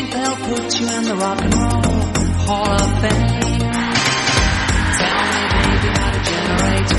think they'll put you in the rock and roll hall of fame? Tell me, baby, how to generate.